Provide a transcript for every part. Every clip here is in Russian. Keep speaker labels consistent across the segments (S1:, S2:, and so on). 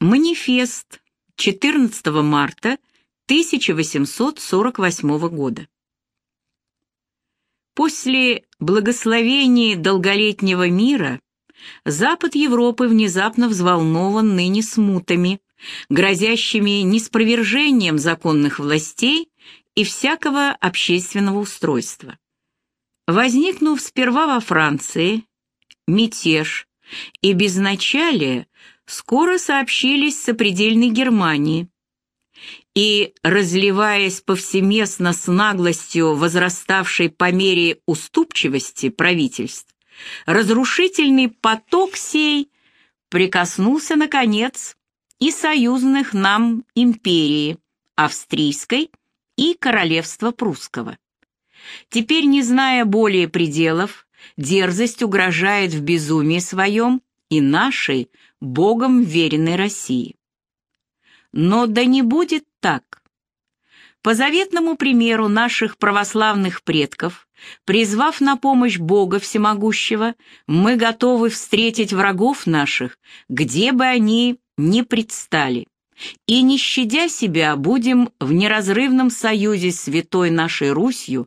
S1: Манифест 14 марта 1848 года. После благословения долголетнего мира Запад Европы внезапно взволнован ныне смутами, грозящими неспровержением законных властей и всякого общественного устройства. Возникнув сперва во Франции, мятеж и безначалие скоро сообщились сопредельной Германии, и, разливаясь повсеместно с наглостью, возраставшей по мере уступчивости правительств, разрушительный поток сей прикоснулся, наконец, и союзных нам империи, австрийской и королевства прусского. Теперь, не зная более пределов, дерзость угрожает в безумии своем и нашей, Богом веренной России. Но да не будет так. По заветному примеру наших православных предков, призвав на помощь Бога Всемогущего, мы готовы встретить врагов наших, где бы они ни предстали, и, не щадя себя, будем в неразрывном союзе с святой нашей Русью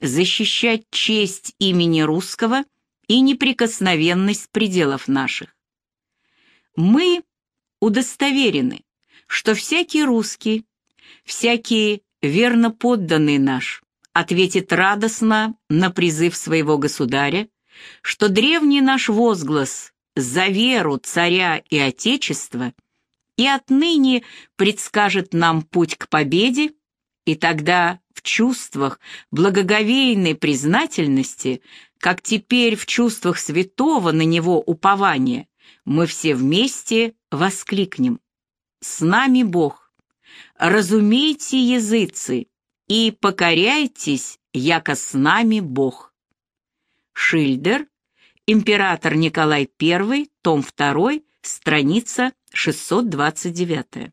S1: защищать честь имени русского и неприкосновенность пределов наших. Мы удостоверены, что всякий русский, всякий верно подданный наш ответит радостно на призыв своего государя, что древний наш возглас за веру царя и отечества и отныне предскажет нам путь к победе, и тогда в чувствах благоговейной признательности, как теперь в чувствах святого на него упования, мы все вместе воскликнем. С нами Бог. Разумейте, языцы, и покоряйтесь, яко с нами Бог. Шильдер, император Николай I, том 2, страница 629.